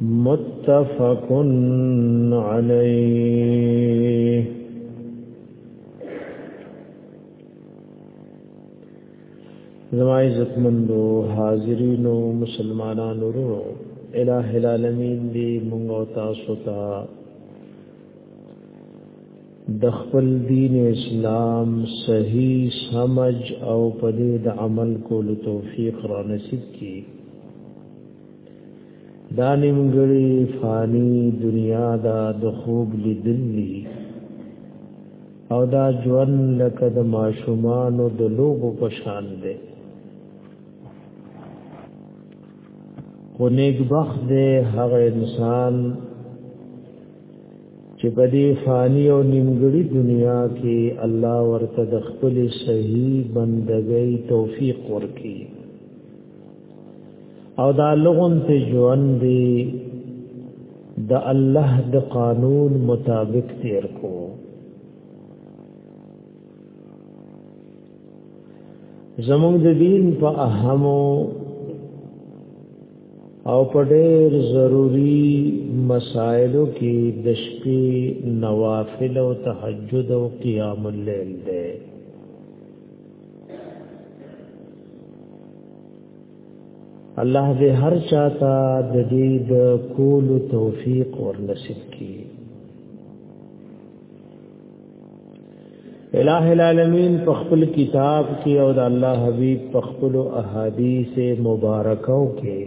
متفق علیه زما عزت مندو حاضرینو مسلمانانو ورو الہ العالمین دی مونږ او تاسو ته د خپل دین اسلام صحیح سمج او پدې د عمل کولو توفیق را نصیب کړي دا نیمګړی فانی دنیا دا د خوب لیدلی او دا ژوند لکه د ماشومانو د لوبو په شان دی خو نیک بخت دی هغه انسان چې په دې فانی او نیمګړی دنیا کې الله ورته د خپل صحیح بندګۍ توفیق ورکړي او دا لغون ته ژوند دی د الله د قانون مطابق تیر کو زمونږ د دین په اهمو او په ډېر ضروری مسائلو کې د شپې نوافل او تهجد او قیام الليل دی الله دې هر چاته د دې د کول توفیق ورنصیب کړي الہ العالمین په خپل کتاب کې او د الله حبیب په خپل احادیث مبارکاو کې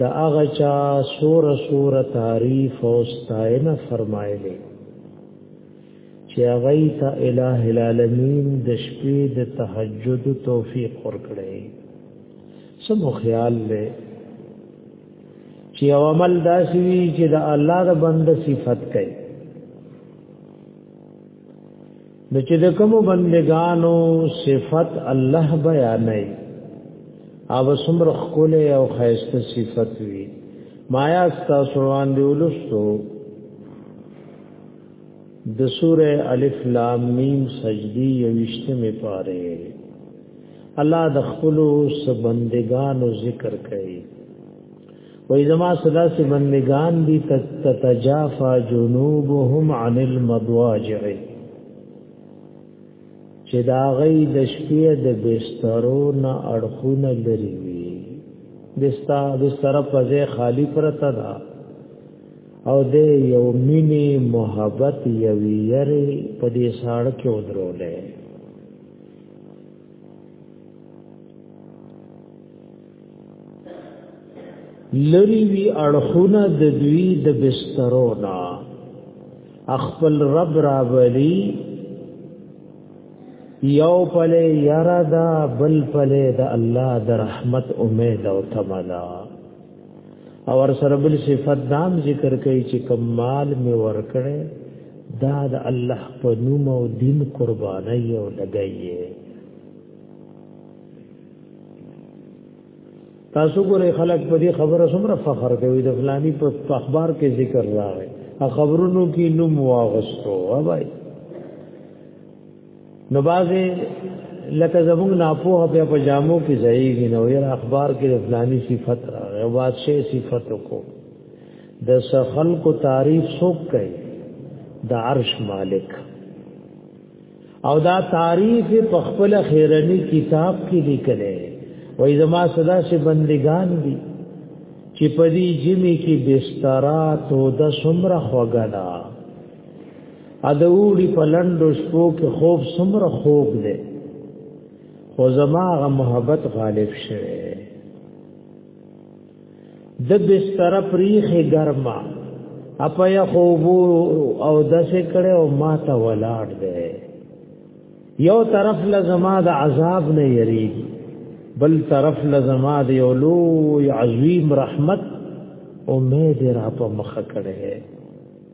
د هغه چا سور سور تعریف او ستاینه فرمایلی چې هغه ته الٰه العالمین د شپې د تهجد توفیق ورکړي سمو خیال لې چې او عمل داسي وي چې د الله د بند صفت کوي د چې د کوم بندگانو صفت الله بیانې او سمر خپل او خیسته صفت وي مایا ستا سروان دی ولستو د سوره الف لام میم سجدی یوشتمه پاره الله د خپل سبندگانو ذکر کوي وای زما صدا سي بندگان دي تتجافا جنوبهم عن المضاجع چې دا غي د شپې د بسترو نه اړخونه لري وي دستا بستر په ځای خالی پرته ده او د یو مینې محبت یوې یری په دې ساړه کې ودرولې لری وی اړخونه د دوی د بسترو نا خپل رب را ولی یو پله یرا دا بل پله د الله د رحمت امید او تمنا او ور سره بل صفات دام ذکر کوي چې کمال می ور کړې دا د الله په نوم او دین قرباني او لګایې تاسو ګورئ خلک په دې خبره څومره فخر کوي د فلانی په اخبار کې ذکر راغی خبرونو کې نوم واغستو وای نو بازه لکه زموږ ناپوه په پجامو کې ځایږي نو یې اخبار کې فلانی صفت راغی او بادشاہ صفت کو د سخل کو تعریف څوک کوي د عرش مالک او دا تعریف په خپل خیرنی کتاب کې لیکل وای زما صدا سے بندگان دي چې په دې جمی کې بسترات او د سمره خوګنا ادوړي په لندو شپو کې خوب سمره خوب دی خو زما غ محبت غالب شوه د بستر پریخه ګرما اپیا خوب او دسه کړه او ما ته ولاړ دی یو طرف لزما د عذاب نه یری بل طرف لزما د یو لوی عظیم رحمت امید را په مخ کړه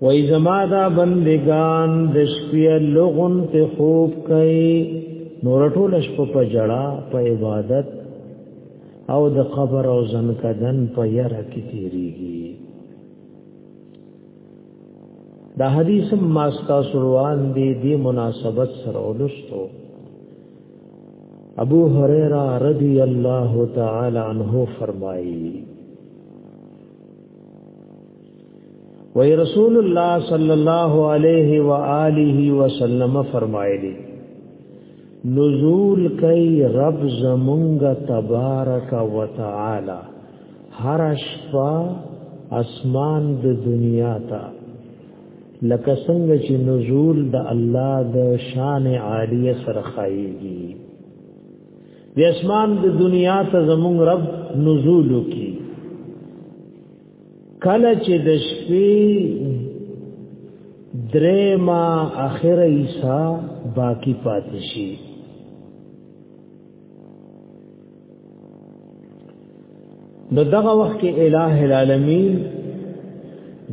وای زما دا بندگان د شپې لغون ته خوب کوي نور ټول شپه په جړه په عبادت او د قبر او زن کدن په یره کې تیریږي دا حدیث ما ستاسو روان دی دی مناسبت سره ولستو ابو هريره رضی الله تعالی عنہ فرمایي وی رسول الله صلی الله علیه و آله وسلم فرمایلی نزول کوي رب زمونږ تبارک وتعالى هر شپه اسمان د دنیا ته لکه څنګه چې نزول د الله د شان عالیه سره خایيږي د اسمان د دنیا ته زمونږ رب نزول کوي کله چې د شپې درې ما اخر عیسی باقی پاتې شي نو دغه وخت کې الٰه العالمین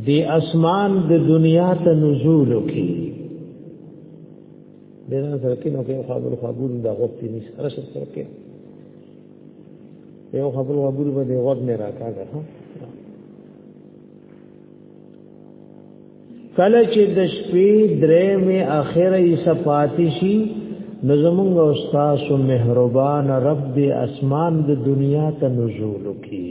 د اسمان د دنیا ته نزول وکړي دغه سره کې نو کې خابل خابل دا غوښتي نشته راشه سره کې یو خبر وګور به دی غوږ نه راکاږه کله چې د شپې درې می اخره یې صفاتی شي نو زمونږ استاد سو مهربان رب دې اسمان د دنیا ته نزول کی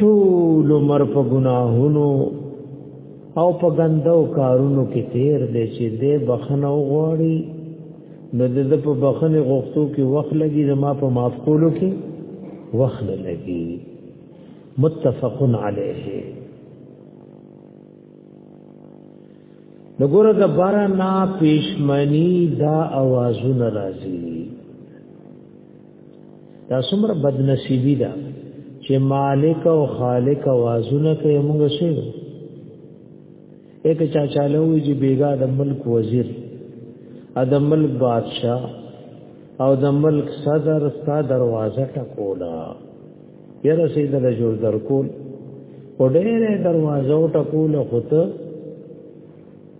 ټول عمر په ګناهونو او په ګندو کارونو کې تیر دی چې دې بخنه وغواړي نو د د په بخنه غوښتو کې وخت لګي زما په معاف کولو کې وخت لګي متفق علیه نګوره د بارنا پېشمنی دا اوازونه راځي دا څومره بدنصیبی ده چې مالک او خالق وازونه کوي موږ شي یک چا چالو چې بیګا د ملک وزیر ا د ملک بادشاہ او د ملک صدر ستا دروازه ټکولا یره سید له جوړ در کول وړې دروازه ټکول خو ته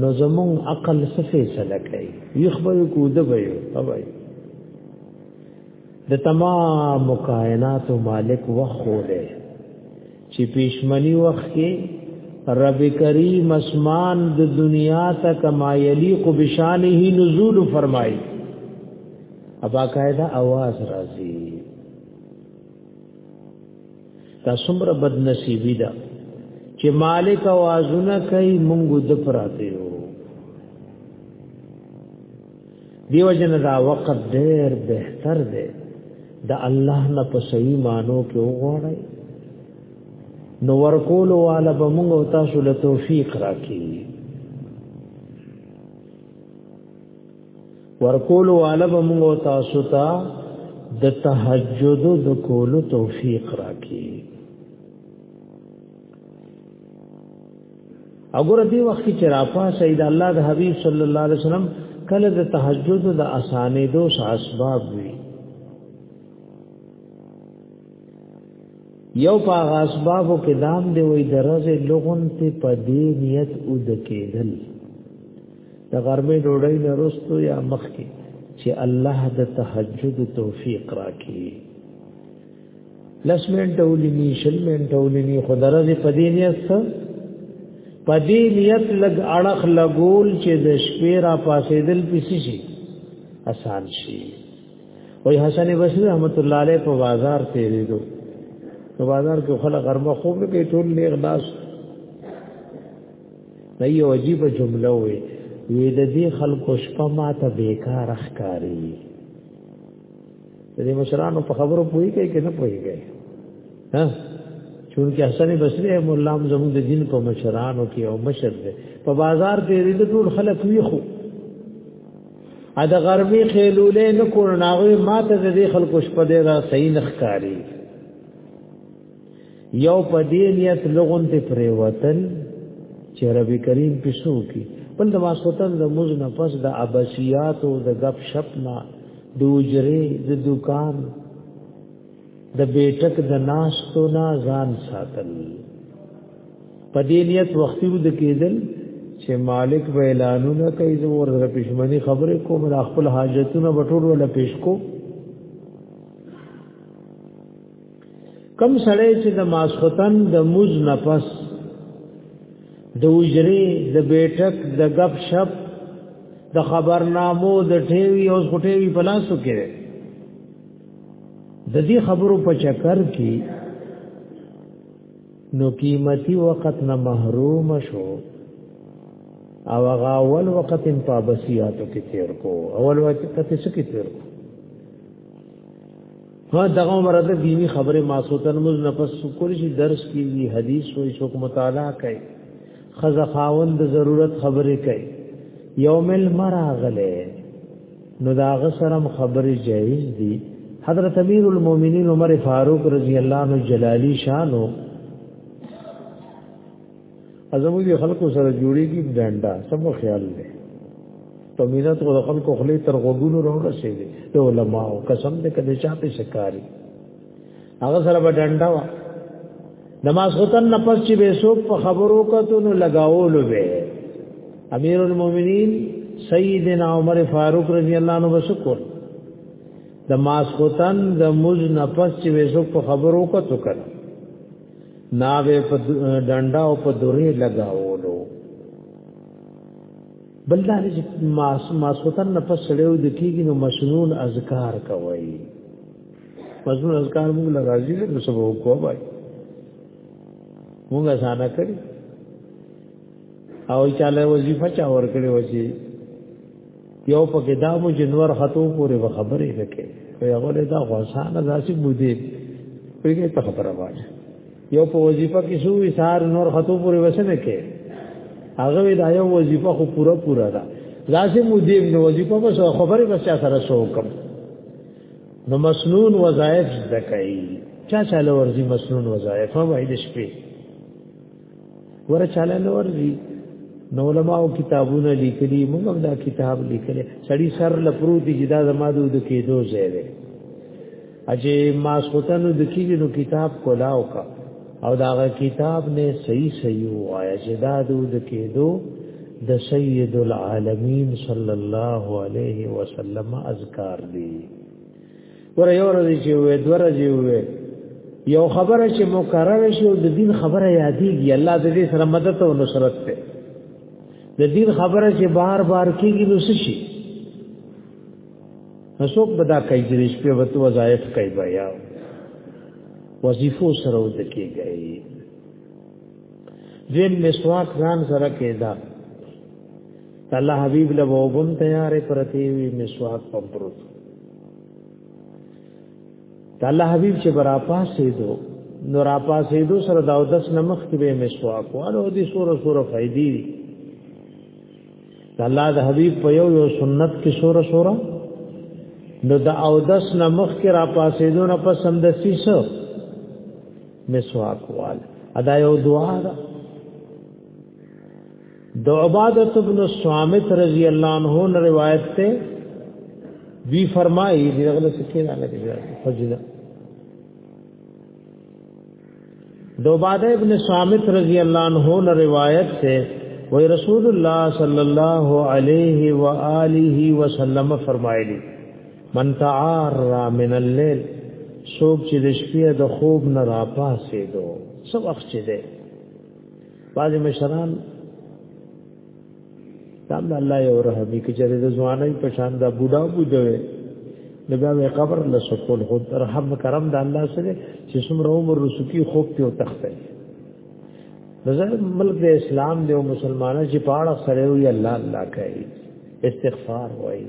نو زمون عقل څه فیصله کوي یو خبر کو د وایو اوای د تمام کائنات مالک وخوله چې پښمنی وخت کې رب کریم اسمان د دنیا ته کما یلیق بشانه نزول فرمایي ابا قاعده आवाज راځي دا څومره بد نصیبی ده چې مالک اوازونه کوي مونږ د پراته یو دیو جن دا وقت ډیر بهتر دی د الله نه په صحیح مانو کې وغوړی نو ورکول والا به مونږ او تاسو له توفیق راکړي ورکول والا به موږ تاسو ته د تهجد د کولو توفیق راکړي اگر دې وخت کې چرپا سید الله د حبیب صلی الله علیه وسلم کله د تهجد د اسانې دو اسباب وی یو په اسبابو کې دام دی وې درځه لغون ته په دې نیت او د کېدل د غرمې ډوډۍ نه رستو یا مخ کې چې الله د تهجد توفیق راکړي لس منټه ولینی شل منټه ولینی خو درځي په دې نیت څه په دې نیت لګ اړخ لګول چې د شپې را پاسې دل پسی شي آسان شي وای حسن بصری رحمت الله علیه په بازار تیرې دو په بازار کې خلک غرمه خوب کې ټول نیغ ناس دا یو عجیب جمله وي وی د دې خلکو شپه ما ته بیکار ښکاری د دې مشرانو په خبرو پوي کوي کنه پوي کوي ها چونکه حسن بصری مولا زموږ د دین په مشرانو کې او مشر دی په بازار کې د ټول خلک وی خو ا د غربي خېلولې نه کول ناغوي ماته د دې خلکو شپه ډېره صحیح نخکاری یو په دې نیت لغون ته پریوتل چې رب کریم پښو کې بل د ماسوتن د موز نه پس د ابشیات او د غب شپ نه د اجره د دکان د بیٹک د ناشتو نه ځان ساتل په دې نیت وختي ود کېدل چې مالک به اعلانونه کوي زه ورته پښمني خبره کوم د خپل حاجتونو بټول ولا پیش کو کم سړی چې د ماسختن د موز نفس د وجری د بیٹک د غب شپ د خبرنامو د ټیوی او غټیوی په لاسو کې د دې خبرو په چکر کې نو قیمتي وخت نه محروم شو او هغه اول وخت هم په بسیاتو کې تیر کو اول وخت ته څه کې تیر کو ها دغه عمر د دینی خبره ما سوتن مز نفس شکر شي درس کیږي حدیث وې شوک مطالعه کوي خزه خاوند د ضرورت خبره کوي یوم المراغله نو دا غسرم خبره جایز دي حضرت امیر المؤمنین عمر فاروق رضی الله عنه جلالی شانو ازمو دي خلکو سره جوړيږي ډنډا سم خیال لې په مینت غو خلکو خلې تر غوګونو راوړل شي دي علماء قسم دې کده چا په شکاري هغه سره به ډنډا وا نماز ختن نفس چې به سو په خبرو کتو نو لگاول به امیر المؤمنین سیدنا عمر فاروق رضی الله عنه وسکو د ماسختن د مز نفس چې وسو په خبرو کتو کړ ناوې په ډنډا او په دورې لگاولو بل دا چې ماس ماسوتن نه پس لړیو د کیږي نو مسنون اذکار کوي مسنون اذکار موږ له راځي له سبا وکړو بای موږ ځانه کړی او چاله وظیفه چا ور کړی وځي یو په کتابو جنور خطو پورې به خبرې وکړي په هغه له دا غوسانه داسې بودې پیګه ته خبره وایي یو په وظیفه کې شو سار نور خطو پورې وسنه کې هغه دا یو وظیفه خو پورا پورا ده داسې مودې نو وظیفه بس خبرې بس سره شو کوم نو مسنون وظایف زکای چا چاله ورزي مسنون وظایف هم وایي د شپې ور چاله نور دي نو علماء کتابونه لیکلي موږ هم دا کتاب لیکلي سړی سر لپروت دي دا زما د کېدو ځای دی اجه ما سوتن د کېږي نو کتاب کولاو کا او دا کتاب نه صحیح صحیح وایا چې دا د کېدو د سید العالمین صلی الله علیه وسلم اذکار دی ور یو ورځ چې وې دوه ورځې وې یو خبره چې مکرر شي او د دین خبره یادېږي الله د دې سره مدد او نصرت ته د دین خبره چې بار بار کېږي نو څه شي هڅوک بدا کوي چې شپې وته وظایف کوي بیا وظیفو سره وځ کېږي زم مسواک ځان سره کېدا الله حبیب له وبم تیارې پرتی وی مسواک په پروت الله حبیب چې برا پاسې دو نو را پاسې دو سره دا دس نمخ کې به مسواک والو دې سوره سوره فائدې دي الله د حبیب په یو یو سنت کې سوره سوره نو دا او دس نمخ کې را پاسې دو نه پس هم د سیسو مسواک وال ادا یو دعا ده د عبادت ابن الصامت رضی الله عنه روایت ته وی فرمایي دغه څه کې نه لګي فضیله د عباده ابن صامت رضی الله عنه نه روایت ده وی رسول الله صلی الله علیه و آله وسلم فرمایلی من تعار من الليل سوک چې د شپې د خوب نه راپاسې دو سو وخت چې ده بعض مشران دام د الله یو رحمی کې چې د ځواني په شان دا بوډا بوډا وي نو بیا وی قبر له سکول خو رحم کرم د الله سره چې څومره عمر رسکی خوب ته او تخته نظر ملک د اسلام دی او مسلمانانو چې پاړه سره وي الله الله کوي استغفار وایي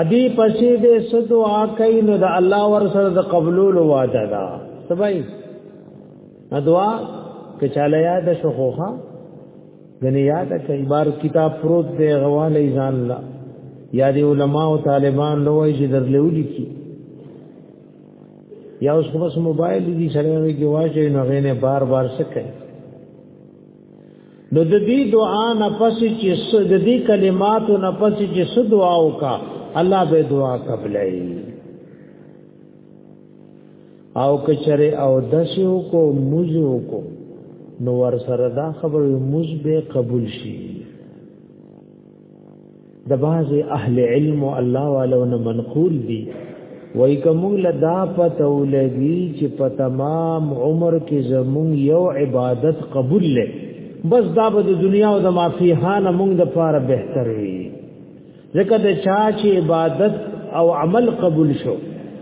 ادي پسې دې سدو آکای نو د الله ور سره د قبولولو وعده ده سبای ادوا کچاله یاد شخوخه غنی یاد کای بار کتاب فروت دې غواله ځان لا یا دې علما او طالبان لوی چې درلولي کی یا اوس خو بس موبایل دې سره کې واشه نو غینه بار بار سکه نو د دې دعا نه پس چې د دې کلماتو نه پس چې څه دعا وکا الله به دعا قبلای او کچره او دسیو کو موزو کو نو ور سره دا خبر موز به قبول شي د باز اهل علم او الله والو نه منقول دي وای کوم لدا پته ولګي چې په تمام عمر کې زمون یو عبادت قبول لې بس دا به د دنیا او د مافیهانه مونږ د پاره بهتر وي ځکه د چا چې عبادت او عمل قبول شو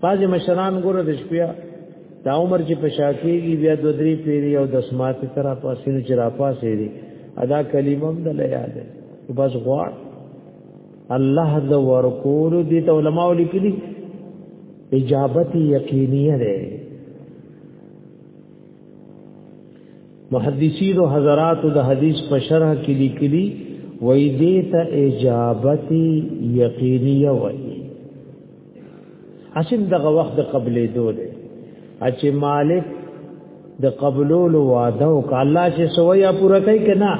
بعضی مشران ګوره د شپیا دا عمر چې پشاکیږي بیا دو درې پیری او دسمات تر پاسینو چې را پاسې دي ادا کلمم د لیاد بس غواړ الله د ورکول دي ته علماء لیکلي اجابت یقینیه ده محدثین او حضرات د حدیث په شرح کې لیکلي وې دې ته اجابت یقینیه وایي اسیم دغه وخت د قبلې دوه دی چې مالک د قبولولو وعده وک الله چې سویا پوره کوي کنا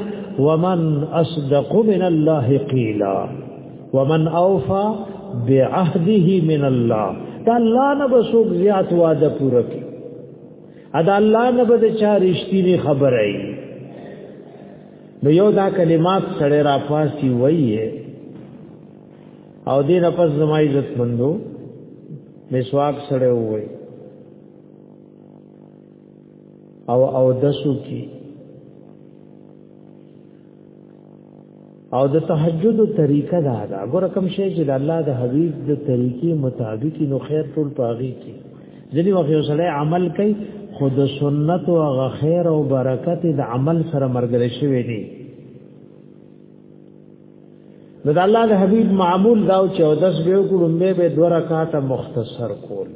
ومن اصدق من الله قیلا ومن اوفا بعهده من الله دا الله نه بسوک زیات وعده پوره کوي ادا الله نه به چا رښتینی خبره ای نو یو دا کلمات سره را پاسی وایي او دې نه پس زما عزت مندو مسواک سره وای او او دسو کی او د تهجد طریقه دا ده ګور کوم شی چې د الله د حبیب د طریقې مطابق نو خیر ټول پاږي کی ځینې وخت یو سړی عمل کوي خود سنت او خیر او برکت د عمل سره مرګره شوی دی نو د الله د حبيب معمول دا او 14 به وکړو مې به دوه رکعات مختصر کول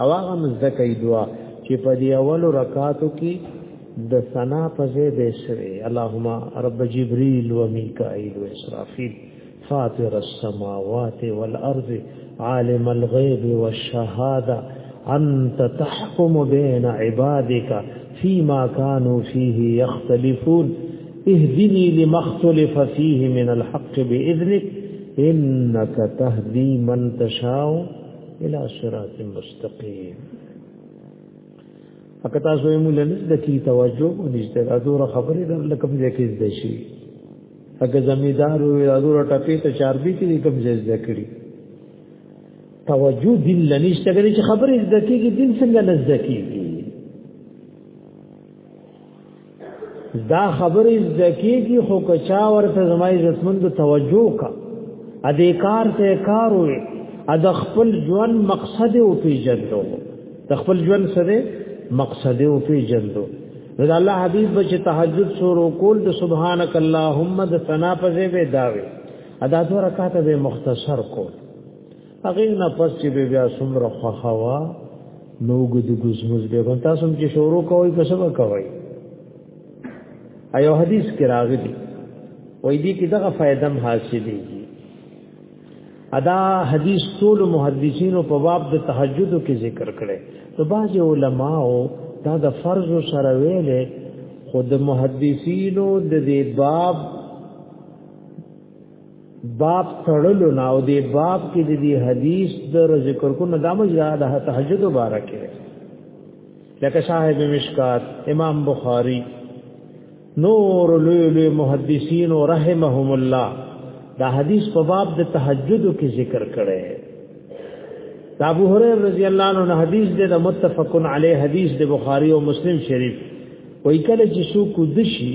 او هغه مزدکې دعا چې په دی اول رکعاتو کې د ثنا په ځای به شوي اللهم رب جبريل و ميکائيل و اسرافيل فاطر السماوات والارض عالم الغيب والشهاده انت تحكم بين عبادك فيما كانوا فيه يختلفون اهدني لما اختلف فيه من الحق باذنك انك تهدي من تشاء الى صراط مستقيم اکه تاسو یې مونږ نه د کی توجه او نشته دا دور خبرې در لکه په ځکه زده شي اګه زمیدار وي دا دور ټپې ته چار بي کې کوم ځای زده کړی توجه دین لنیشته چې خبرې زده کیږي دین څنګه نه زده کیږي دا خبرې ځکه کی خو کچا ورته زما عزتمند توجه کا ا دې کار ته کار وې ا د خپل ژوند مقصد او پیجندو د خپل ژوند سره مقصد او پیجندو رضا الله حبیب بچ تهجد سورو کول د سبحانك اللهم د ثنا په ځای به داوي ادا دو رکعات به مختصر کول هغه نه پس چې بیا څومره خوخوا نو ګد ګزمز به کوم تاسو چې شروع کوي په سبا کوي ایو حدیث کې راغلی وې دې کې دغه فائدہ هم حاصلې ادا حدیث ټول محدثینو په باب د تهجد کې ذکر کړي نو باج علماو دا د فرض سره ویلې خود محدثینو د دې باب باب تړلو نه او دی باب کې د دې حدیث در ذکر کو نه دامه یاد ده تهجد مبارکه لکه صاحب مشکات امام بخاری نور لوی محدثین رحمهم الله دا حدیث په باب د تهجد کې ذکر کړي دا ابو هريره رضی الله عنه حدیث د متفقن علی حدیث د بخاری او مسلم شریف وای کله چې سو کو دشي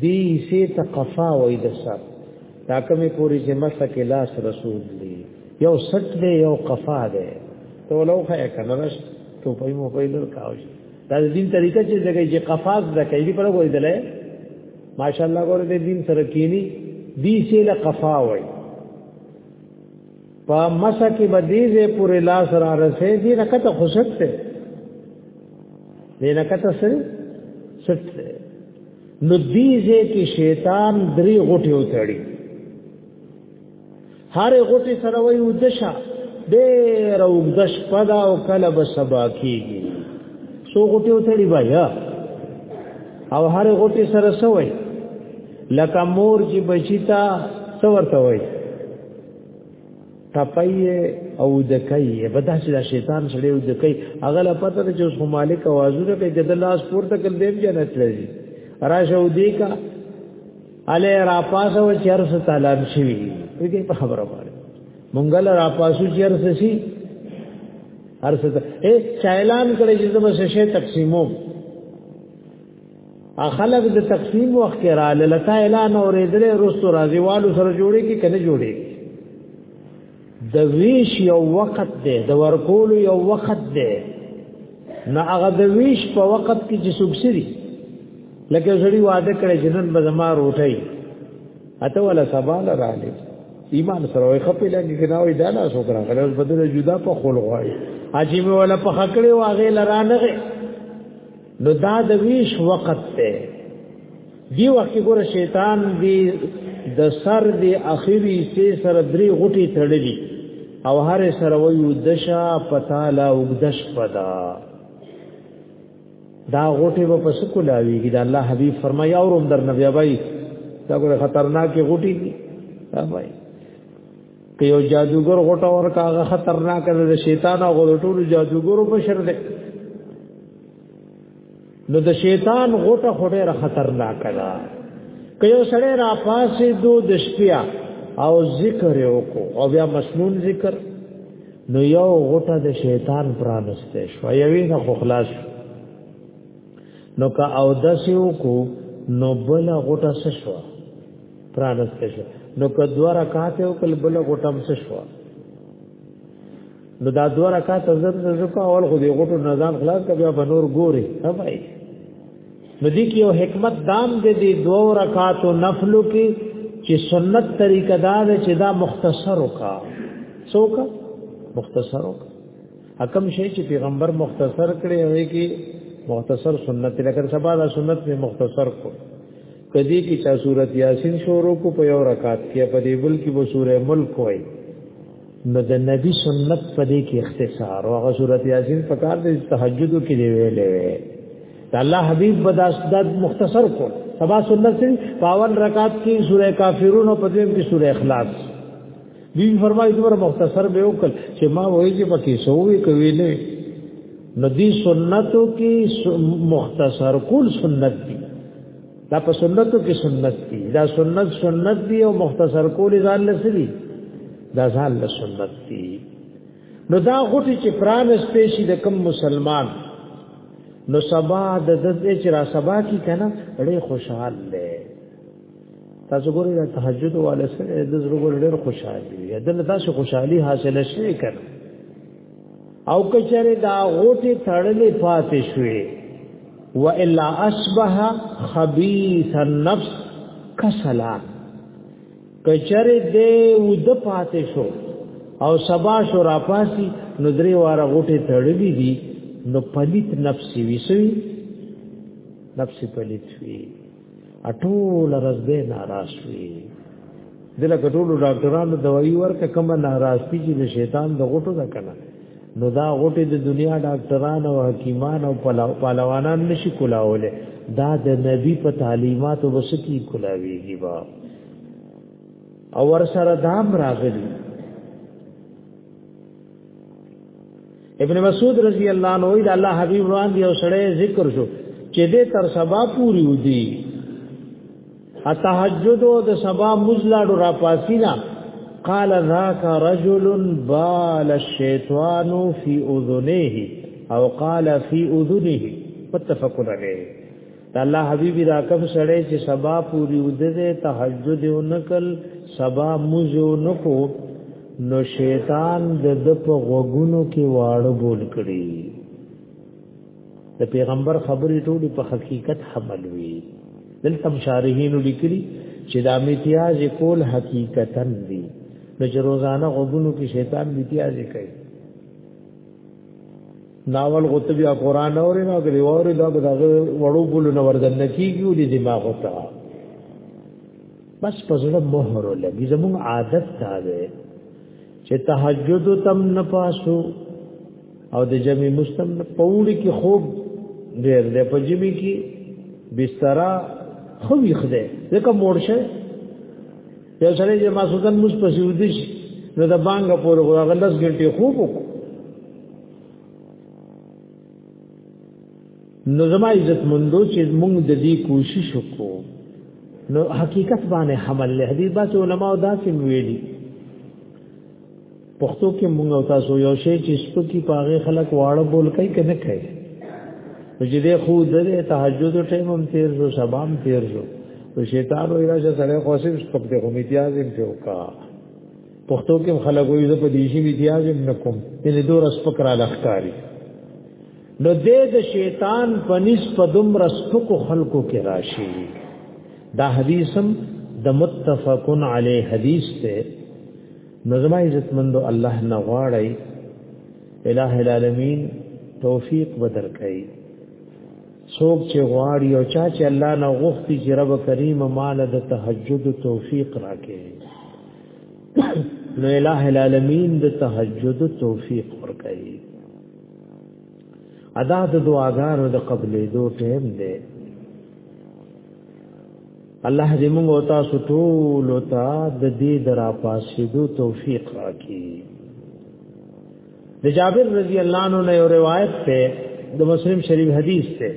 دی ایسه ته قفا وای د سر دا کومې پوری چې مسه کې لاس رسول دی یو سټ دی یو قفا دی ته لوخه یې کنه راش ته په مو په لور کاوش دا د دین طریقه چې دغه چې قفاز د کوي په لور دی ماشاءالله ګوره د دین سره کینی دی سه له قفا وای په مسا کې بدیزه پورې لاس را رسې دي رکعت خوشت ته دې رکعت سره ست نو دیزه کې شیطان درې غټي وتړي هر غټي سره وي ودشا ډېر وګدش پدا او کله به سبا کیږي سو غټي وتړي بیا او هر غټي سره سوي لکه مور چې بچیتا څور ته وای تپای او دکای په داسې د شیطان سره او دکای هغه لا پته چې اوس مالک اوازونه کوي چې د لاس پورته کړ دیم جنت لري راشه او دی کا الی را پاسه و چر څه طالب شي دې په خبره باندې مونږل را پاسو چر څه شي ارسته اے چایلان کړي چې زما شې تقسیمو خلق د تقسیم وخت را لتا اعلان اوریدل رستو راځي والو سره جوړي کې کنه جوړي د ویش یو وخت دی د ورکول یو وخت دی نه هغه د ویش په وخت کې چې سوبسري لکه زړی وعده کړی چې نن به زما روټي اته ولا سبال را لې ایمان سره وي خپې لګي کناوي دا نه سو کرا غلط بدل جدا په خول غواړي اجي مې ولا په خکړې واغې لرانغه نو دا د ویش وخت ته دی وخت ګور شیطان دی د سر دی اخیری سه سر درې غټي تړلی او هر سره ویو دشا پتا لا وګدش پدا دا غټي په پس کولاویږي دا الله حبیب فرمایا او روم در نبی بای دا ګور خطرناک غټي دی بای که یو جادوګر غټه ورکا هغه خطرناک دی شیطان او غټو جادوګرو په شر دی نو د شیطان غوټه خټه را خطرناک ده که یو سړی را پاسې دو د شپیا او ذکر وکړو او بیا مسنون ذکر نو یو غټه د شیطان پرانسته شو یوی نه خلاص نو که او دسیو کو نو بل غټه شو پرانسته شو نو که دوه رکعات او کل بل غټم شو نو دا دوه رکعات زر زر په اول خو دی غټو نزان خلاص کبه په نور ګوري هبای نو دې کې یو حکمت دام دې دې دوه رکعات نفلو کې چې سنت طریقه دا ده چې دا مختصر وکا څوک مختصر وکا حکم شي چې پیغمبر مختصر کړي وي کې مختصر سنت لکه سبا دا سنت می مختصر کو کدی کی چا صورت یاسین شروع کو په یو رکعت کې په دې بل کې وو سوره ملک وای نو د نبی سنت په دې کې اختصار او هغه صورت یاسین په کار د تهجد کې دی ویلې دا الله حبیب بداسداد مختصر کو سبا سنت سے پاون رکعات کې سورہ کافرون او پدیم کې سورہ اخلاص دی فرمایي دومره مختصر به وکړ چې ما وایي چې پکې سوې کوي نه ندی سنتو کې مختصر کول سنت دي دا په سنتو کې سنت دي دا سنت سنت دي او مختصر کول ځان لسري دا ځان له سنت دي نو دا غټي چې پران سپېشي د کم مسلمان نو سبا د دې چې را سبا کی کنه ډېر خوشحال دی تاسو ګورئ دا تهجد والے سره د زړه ډېر خوشحالي دی دلته تاسو خوشحالي حاصله شي کړئ او کچره دا غوټه تړلې پاتې شوې و الا اصبح خبيث النفس کسلا کچره دې ود پاتې شو او سبا شو را پاسي نو درې واره غوټه تړلې دي نو پلیت نفس وی سوی نفس پلیت وی اټول رزبه ناراض وي دله کټول ډاکټرانو دوايي ورکه کوم ناراضتي چې د شیطان د غټو ده کنه نو دا غټه د دنیا ډاکټران او حکیمان او پهلوانان نشي کولاوله دا د نبی په تعلیماتو وسکی کولاویږي با او ور سره دام راغلی ابن مسعود رضی الله عنه د الله حبیب روان دی او سړی ذکر شو چې دې تر سبا پوری ودی اتهجد او د سبا مزلاډو را پاسینا قال ذاك رجل بال الشیطان فی اذنه او قال فی اذنه متفق علیه دا الله حبیب دا کوم سړی چې سبا پوری ودزه تهجد او نکل سبا موزو نکو نو شیطان د د په غوګونو کې واړو بول کړي د پیغمبر خبرې ټولې په حقیقت حمل وي دلته مشارحین لیکلي چې د امتیاز کول حقیقتا دي نو چې روزانه غوګونو کې شیطان امتیاز کوي ناول غوته بیا قران اوري نو غري وره دا دغه وړو بولو نو وردن کیږي او دي دماغ وتا بس پزړه مهر لګي زموږ عادت تا ده چې تهجد تم نه پاسو او د جمع مستم نه پوری کې خوب ډېر ده په جمی کې بستر خو یې خده ځکه مورشه یو سره چې ما سوزن مس پسې ودی نو د بانګ پورې غلس غنټې خوب وکړ نو زما عزت مندو چې موږ د دې کوشش وکړو نو حقیقت باندې حمل له دې بس علماء دا سم ویلي پښتو کې موږ او تاسو یو شی چې سپکی پاغه خلک واړه بول کوي کنه کوي چې دې خو د تهجد ټیم هم تیر شو شبام تیر شو شیطان ویرا چې سره خوشم سپک دې امتیاز یې وکړه پښتو کې خلک وایي زه په دې شي امتیاز نه کوم یعنی دور سپک را لخکاری نو دې د شیطان په نسبت دومره سپکو خلکو کې راشي دا حدیثم د متفقن علی حدیث ته نظم عزت مند الله نه غواړي الہ العالمین توفیق بدر کوي څوک چې غواړي او چا چې الله نه غوښتي چې رب کریم مال د تهجد توفیق راکړي نو الہ العالمین د تهجد توفیق ورکړي ادا د دعاګانو د قبلې دوه ټیم دی الله دې موږ او تاسو ټول ته د دې درا پاسېدو توفیق راکړي د جابر رضی الله عنه نه یو روایت ته د مسلم شریف حدیث ته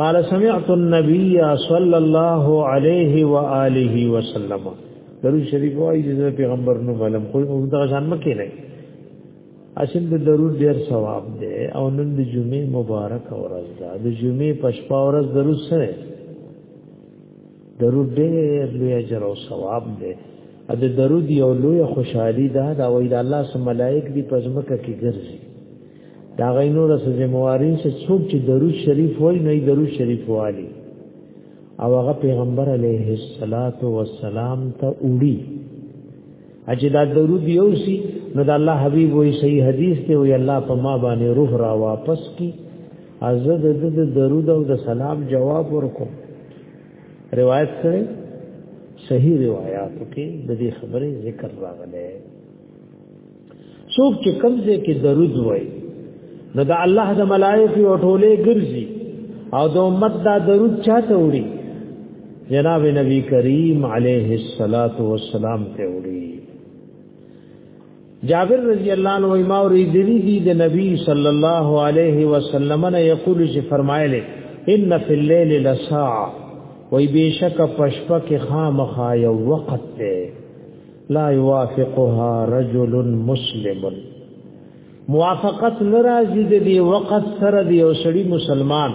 قال سمعت النبي صلى الله عليه واله وسلم درود شریف وایي د پیغمبر نو معلوم خو دا ځان مکه نه اصل د درود ډیر ثواب دی او نن د جمعې مبارک ورځ ده د جمعې پښپا ورځ درود سره درود ډېر لوی اجر او ثواب دی ا د درود یو لوی خوشحالي ده دا وای د الله سم ملائک دی پزمکه کې ګرځي دا غینو رس ذمہواری چې څوک چې درود شریف وای نه درود شریف والی او هغه پیغمبر علیه الصلاۃ والسلام ته وړي اجه دا درود یو سی نو د الله حبیب وې صحیح حدیث ته وی الله په ما باندې روح را واپس کی ازه د د درود او د سلام جواب ورکو روایت سره صحیح روایت کې د دې خبرې ذکر راغلی څوک چې کمزې کې درود وای نو د الله د ملائکه او ټوله ګرځي او د امت دا درود چاته وړي جناب نبی کریم علیه الصلاۃ والسلام ته وړي جابر رضی الله عنه وای ما اوریدلی دی د نبی صلی الله علیه وسلم نه یقول چې فرمایله ان فی الليل لساعه وای بشک پشپه کې خامخا یو وخت ته لا یوافقها رجل مسلم موافقت ناراضی دی وخت سره دی او سړی مسلمان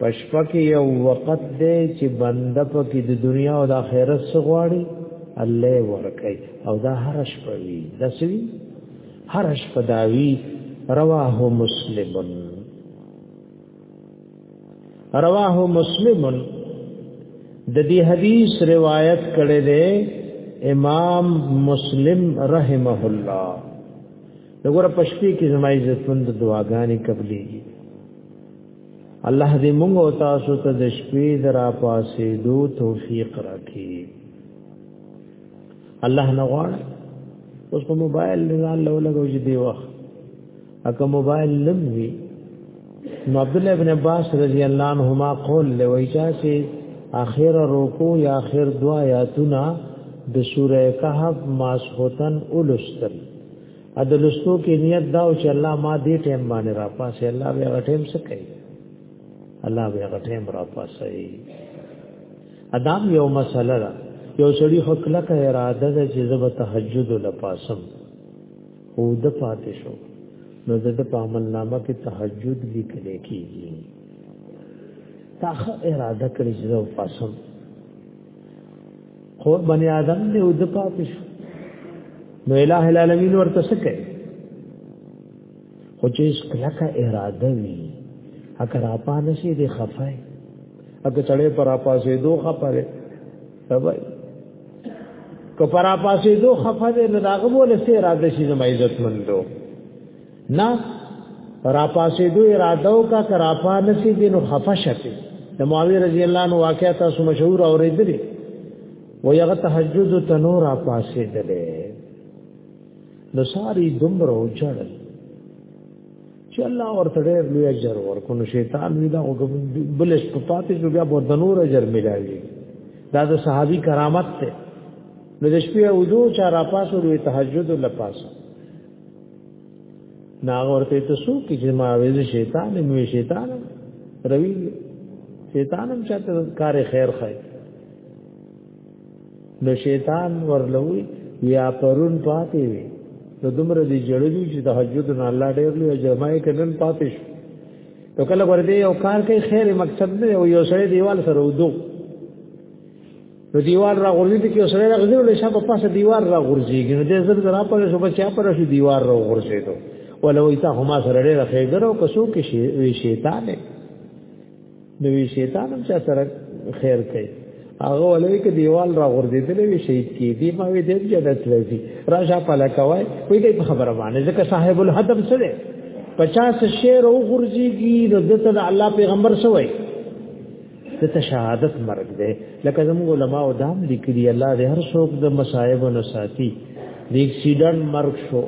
پشپا کې یو وخت دی چې بنده په کې د دنیا او د آخرت سغواړي الله ورکي او دا هر شپه وي دسوي هر شپه داوي رواه مسلم رواه مسلم د دې حدیث روایت کړي دی امام مسلم رحمه الله دغه پښتې کې زمای عزت مند دعاګانې قبليږي الله دې موږ او تاسو ته د شپې درا پاسې دو توفیق راکړي الله نه غواړ اوس په موبایل ځان له لګو چې دی وخت اګه موبایل لم وی نو عبد الله ابن عباس رضی الله عنهما قول له ویچا چې اخر رکوع یا اخر دعا یا تنا د سوره کهف ماسختن اولستل ا د لستو کې نیت دا او چې الله ما دې ټیم باندې را پاسې الله به غټیم څه کوي الله به غټیم را پاسې ادم یو مسله ده یو سړي خو کله کا اراده ده چې زب تهجد لپاسم او د پاتې شو نو د په عمل نامه کې تهجد لیکل کېږي تاخه اراده کړی چې زب پاسم خو بنی آدم دی او د پاتې شو نو الٰه العالمین ورته څه کوي خو چې کلکه اراده وي اگر اپا نشي دی خفای اګه چړې پر اپا سي دو خپره سبای کو پر اپا سي دو خفره نه داغه بوله سي اراده شي زما عزت مندو نه را پاسې دوی اراده او کا کرا پانسی دین خفشته د معاویه رضی الله عنه واقعا تاسو مشهور اوریدلی و یغه تهجد تنور را پاسې دله نو ساری دومره وچړل چې الله ورته ډېر لوی اجر ورکو نو شیطان وی دا بلش په پاتې شو بیا ورته نور اجر ملایي دا د صحابي کرامت ته نو د شپې وضو چا را پاسو لوی تهجد لپاسه نا ورته ته سو کې چې ما ویل شیطان نو شیطان روي شیطان هم چاته کار خیر خای نو شیطان ورلوي یا پرون پاتې وي نو دومره دې جړلو چې د حجود نه الله ډېر لوی جمعې کډن پاتې شو نو کله ورته یو کار کوي خیر مقصد نه یو سړی دیوال سره ودو نو دیوار را غورځي چې سره را غورځي له شابه پاسه دیوار را غورځي نو دې زر زرا پر شو بچا پر شو دیوار را غورځي ته ولو ایتا هما سره ډېر خېګر او کسو کې شي وی شیطان نو وی شیطان هم چا سره خیر کوي هغه ولوي کې دیوال را غورځي دې وی شهید کې دی ما وی دې جنت لذي راځه پلا کوي وی دې خبره باندې ځکه صاحب الحدب سره 50 شعر او غورځيږي نو دته الله پیغمبر سوې د تشهادت مرګ دی لکه زموږ علما او دام لیکلي الله دې هر څوک د مصائب او ساتي د اکسیډنټ مرګ شو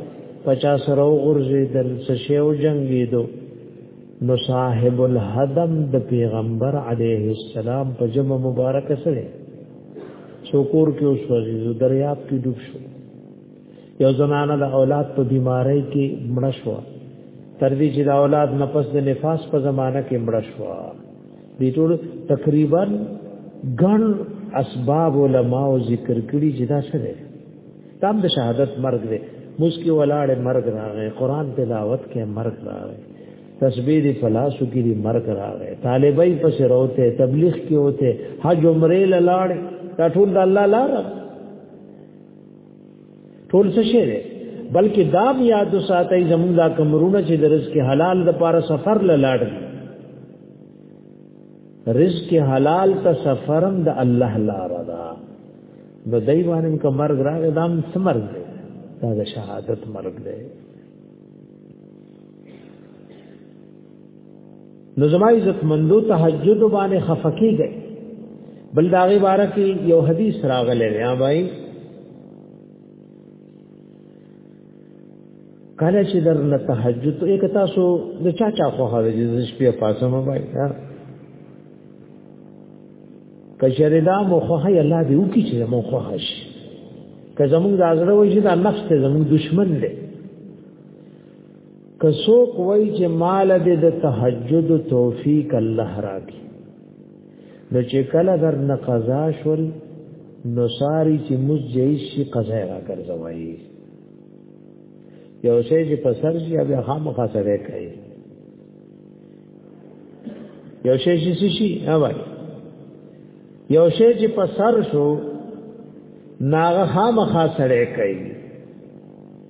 50 سره غرزه دل سشیو جنگي دو نو صاحب الحدم د پیغمبر علیه السلام په جمع مبارک سره څوکور کې اوس وځي دریاب کې ډوب شو یو زنانه د اولاد په بیماری کې مړ شو تر دې چې د اولاد نفس د نفاس په زمانہ کې مړ شو دې ټول تقریبا ګڼ اسباب علما او ذکر کړي چې دا څه دی تام د شهادت مرګ دی مسکی ولاړ مرګ راغی قران تلاوت کې مرګ راغی تسبیح دی فلاسو کې دی مرګ راغی طالبای پس روته تبلیغ کې وته حج عمره لاړ دا ټول د الله لار ټول څه شي دی بلکې دا یاد ساتي زمونږ دا کمرونه چې د رزق حلال د پاره سفر لاړ رزق حلال ته سفرم د الله لار ده نو دای باندې کوم مرګ راغی دام سمر دی دا د شهادت مرګ دی نو زما عزت مندو تهجد باندې خفقي گئے بل داغه باره کې یو حدیث راغلی یا بھائی کله چې در نه تهجد یک تاسو د چا چا خو هغه د شپې پاسه مو بای ها کشر دا مو خو هي الله دې وکي چې مو خو هش که زموږ د ازره وجه دا نفس ته زموږ دشمن دی کڅوک وای چې مال دې د تهجد توفیق الله راکړي نو چې کله در نه قضا شول نو ساری چې موږ جې شي قضا را ګرځوي یو شی چې په سر شي بیا خامخا سره کوي یو شی چې شي اوای یو شی چې په سر شو ناغه خامخا سره کوي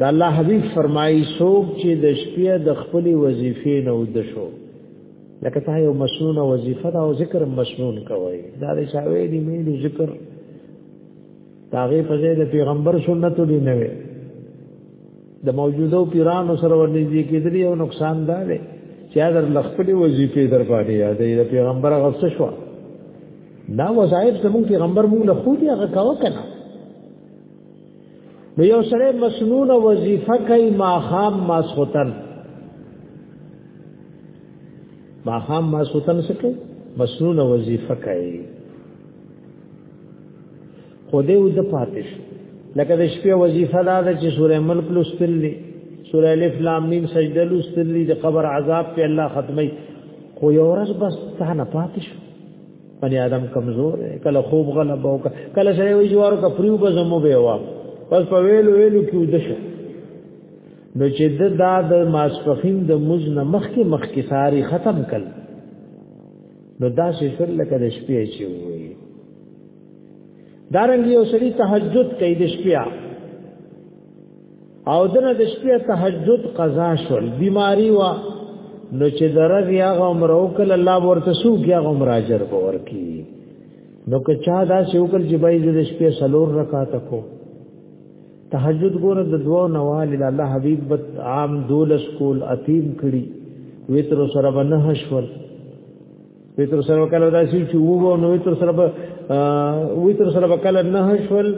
د الله حبیب فرمایي څوک چې د شپې د خپل وظیفې نه ود شو لکه تا یو مسنونه وظیفه دا او ذکر مسنون کوي دا د شاوې دی مې ذکر داغه په ځای د پیغمبر سنت دی نه وي د موجودو پیرانو سره ورنږدې کېدل یو نقصان دا دی چې در لخپلې وظیفې در پاتې یادې د پیغمبر غوښته شو دا وظایف زموږ پیغمبر موږ له خو دې هغه کاوه کنه نو یو سره مسنون وظیفه کوي ماخام ماسوتن ماخام ماسوتن څه کوي مسنون وظیفه کوي خو دې ود پاتش لکه د شپې وظیفه دا ده چې سورې ملک لوستل دي سورې الف لام میم سجده لوستل دي د قبر عذاب په الله ختمي خو یو ورځ بس ته نه پاتش بني آدم کمزور کله خوب غلب او کله سره وی جوارو کا پریو به زمو به وا پس په ویلو ویلو کې ودشه نو چې د دا د ماسپخین د مز نه مخکې مخکې ساری ختم کړ نو دا شې سر لکه د شپې چې وي دارنګ یو سړي تهجد کوي د شپې او دنه د شپې تهجد قضا شول بیماری وا نو چې درغ یا عمر او کله الله ورته سو کیا عمر اجر باور کی نو که چا دا شوکل چې بای د شپې سلور رکعات کو تهجد ګور د دوه نوال الله حبیب بت عام دولس کول اتیم کړي وتر سره بنه شول ویتر سره کله داسي چې وو نو ویتر سره به ویتر سره به کله نه شول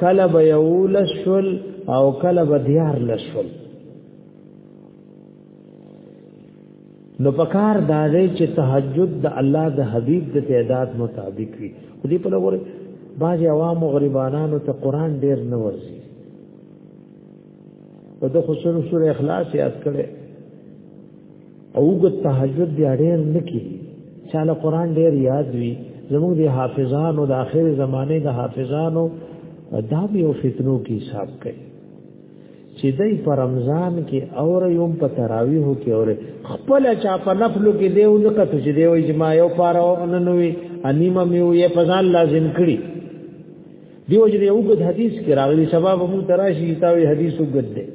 کله به یول شول او کله به دیار لشول نو پکار دا دی چې تهجد د الله د حبیب د تعداد مطابق وي خو دې په لور بعض عوام غریبانو ته قران ډیر نه ورسي په د خسرو سورې اخلاص یاد کړي او ګت تهجد بیا ډېر نکی چاله قران ډېر یاد وی زموږ د حافظانو د اخر زمانه د حافظانو دا به یو فتنو کې حساب کوي چې دای په رمضان کې اور یوم په تراویح کې اور خپل چا په نفلو کې دیو نه کته چې دیو اجماع یو پاره اننوي انیمه میو یې په ځان لازم کړی دیو چې یو ګد حدیث کې راغلی سبب مو تراشی تاوی حدیث وګد دی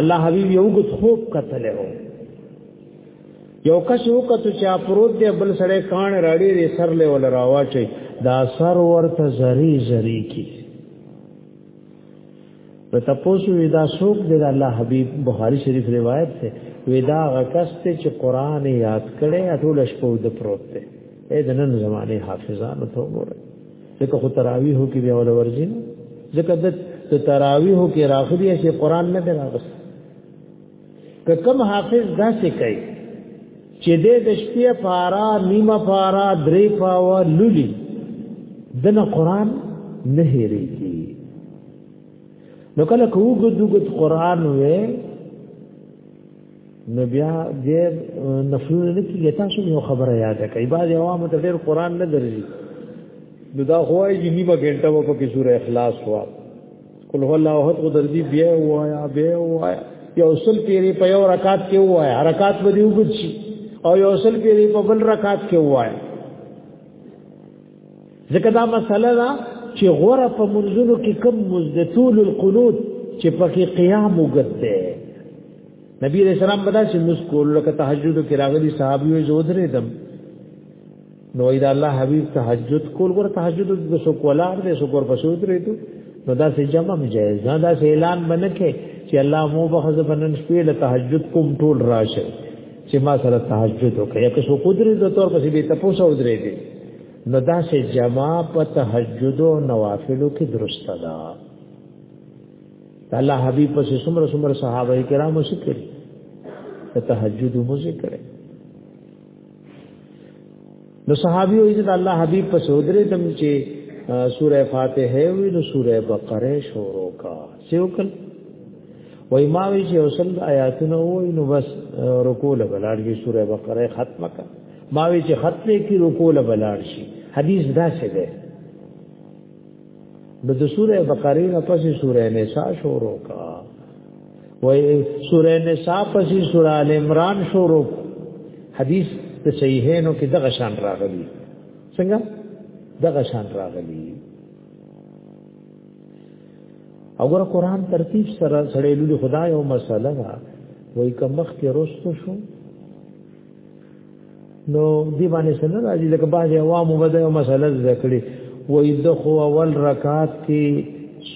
الله حبیب یو ګت خوب قتل هو یو کس یو کس چې افروت دی بل سړی کان راړي ری سر له ول راواچي دا سر ورته زری زری کی په تاسو ودا شوق دی الله حبیب بخاری شریف روایت ده ودا غکست چې قران یاد کړي اټول شپو د پروت دی اې د نن زمانه حافظانو ته وګوره ځکه خو تراویح کې بیا ول ورځي ځکه د تراویح کې راخري چې قران نه دراغس که کم حافظ داسې کوي چې د شپې پارا نیمه پارا درې پاوا لولي دنه قران نه هېریږي نو کله کوګو دغه قران وې نو بیا دې نفلونه نه کیږي تاسو یو خبره یاد کړئ بعض عوامو ته ډېر قران نه درځي نو دا خوای چې نیمه ګنټه وو په سورې اخلاص وا قل هو الله احد کو درځي بیا وایا بیا وایا یو سل پیری په یو رکعت کې وایا رکعت به دی وګچي او یو سل پیری په بل رکعت کې وایا ځکه دا مسله ده چې غوره په منځونو کې کم مزدتول القنوت چې پکې قیام وګرځي نبی رسول الله بدا چې مسکول لکه تهجد کې راغلي صحابي وي زود لري دم نو اې دا الله حبيب تهجد کول ګور تهجد د سو کولار دې سو ګور پسو درې ته نو دا سه جمع مجاز نه دا سه اعلان بنکه چې الله مو بخزه بنن شپې له تهجد کوم ټول راشه چې ما سره تهجد وکړي که څو قدرت د تور پسې به تاسو ودرې دي نو دا چې جما په تهجد او نوافلو کې درست ده الله حبيب پسې څومره څومره صحابه کرامو ذکر ته تهجد مو ذکر نو صحابي وي چې الله حبيب په سودره دم چې سوره فاتحه وي نو سوره بقره شروع کا سیوکل وای ما وی چې اوسل آیاتونه وای نو بس رکوع له بلار کې سوره بقره ختمه کا ما وی چې ختمه کې رکوع له بلار شي حدیث دا څه ده نو د سوره بقره نه پسې سوره نساء شروع کا وای سوره نساء پسې سوره ال عمران شروع حدیث ته صحیحینو کې دغه شان راغلی څنګه دغه شان راغلی اگر قرآن ترتیب سره سړی لولي خدای او مسله وای کمخ کې رستو شو نو دی باندې سره راځي لکه باندې عوامو بده یو مسله ذکرې وې د خو اول رکعات کې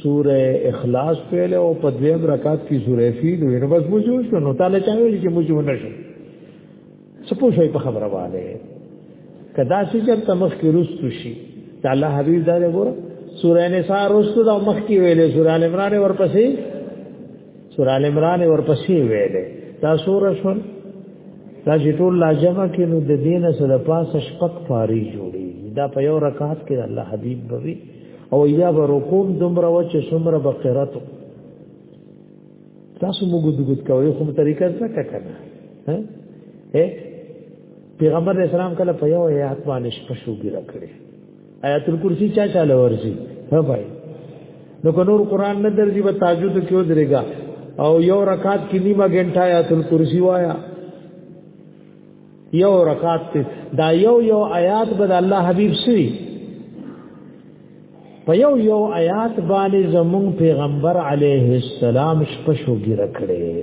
سوره اخلاص پیل او په دویم رکعات کې سوره فیل وې نو بس موږ شو نو تعالی چا ویل چې موږ ونه شو څه پوښي په خبره والے کدا چې جب تمخ کې رستو شي تعالی حبیب دا وګوره سوره نساء رستو دا مخ کې ویلې سوره عمران ورپسې سورہ ال عمران ورپسې ویلې دا سورہ شول دا چې ټول لا جمع کې نو د دین سره پاسه شپک پاری جوړي دا په یو رکعت کې الله حبیب بوي او یا به رکوع دومره و چې څومره به قرات تاسو موږ دغه کوي کوم طریقه څه کړنه ها پیغمبر اسلام کله په یو آیات باندې شپه شوګی راکړي آیات الکرسی چا چاله ورسی ها بھائی نو کنور قران نه درځي به تاجود کیو درېګا او یو رکعت کې نیمه غنټه آیات الکرسی وایا یو رکعت ته دا یو یو آیات بد الله حبیب سری په یو یو آیات باندې زمون پیغمبر علیه السلام شپه شوګی رکړي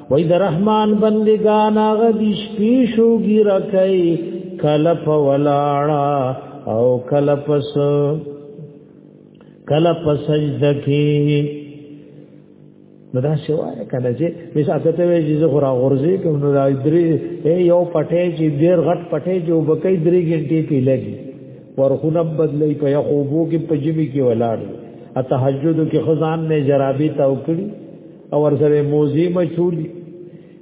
وای د رحمان بندگان هغه د شپې شوګی راکای کله په ولاړه او کله پس کله په سجده کې نو دا شوای کله چې مې ساته ته وې چې غورا غورځي کوم نو دا درې یو پټه چې ډیر غټ پټه چې وبکې درې غنټې پی لګي ورخونه بدلې په یو خوبو کې پجمی کې ولاړ ا تهجد کې خزان نه جرابي تاو کړی او ورسره موزي مشول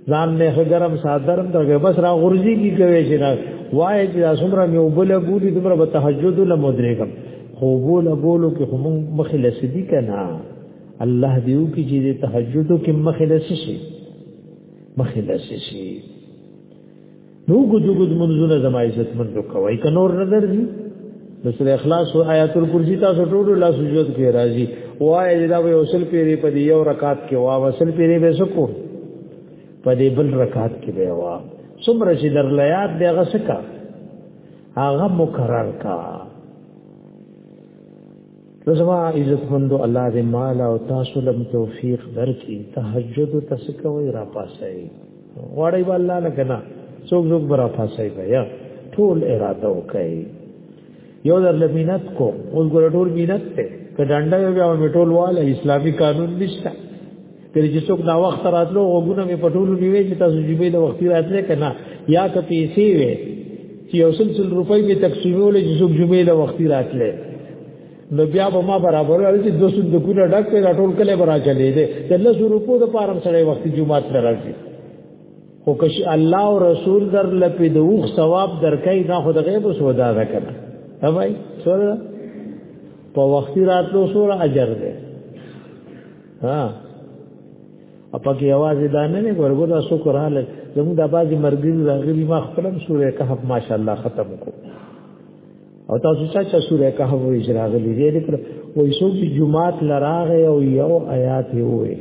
ځان نه خګرم صادرم دغه بس را غورځي کی کوي چې را وای چې اسمره مې وبله ګولي دمر به تهجد له مدرکم خو بوله بولو کې هم مخلص دي کنه الله دیو کی چې تهجد کې مخلص شي مخلص شي نو ګوګو ګوګو منځونه زما عزت من نو کوي ک نور نه درځي د سورې اخلاص او آیات الکرسی تاسو ټول لا سجود کې راځي وای دا به وصل پیری په یو رکعت کې وا وصل پیری به سکو په دې بل رکعت کې به وا څومره چې در لیات دی هغه سکا هغه مکرر کا زما عزت مند الله دې مال او تاسو لم توفیق درکې تهجد تسکوي را پاسای وړي والله نه کنا څوک څوک برا پاسای بیا ټول اراده وکړي یو در لمینت کو اوس ګور ټول مینت ته کډانډا یو بیا ټول واله اسلامي قانون نشته کله چې څوک دا وخت راتلو وګونه مې پټولو نیوي چې تاسو جیبې د وخت راتلې کنه یا که پیسې وي چې یو سل سل روپۍ به تقسیمول چې څوک جمعې د وخت راتلې نو بیا به ما برابر ول چې 200 د کونه ډک په راټول کله برا چلے دي د 200 روپو د پارم سره وخت جمعه ته راځي خو کش الله او رسول در لپاره د وخت ثواب درکې دا خو د غیب سودا ده کنه هاوای سره په وخت راتلو سره اجر ده ها اپا کې आवाज دا نه نه ورغو دا سو کوراله زموږ د بازي مرګي راغلي ما خپلم سورې کهف ماشاءالله ختم کو او تاسو چې سورې کهف وې راغلي دې پر وې سو چې جمعات لراغه او یو آیات یې وې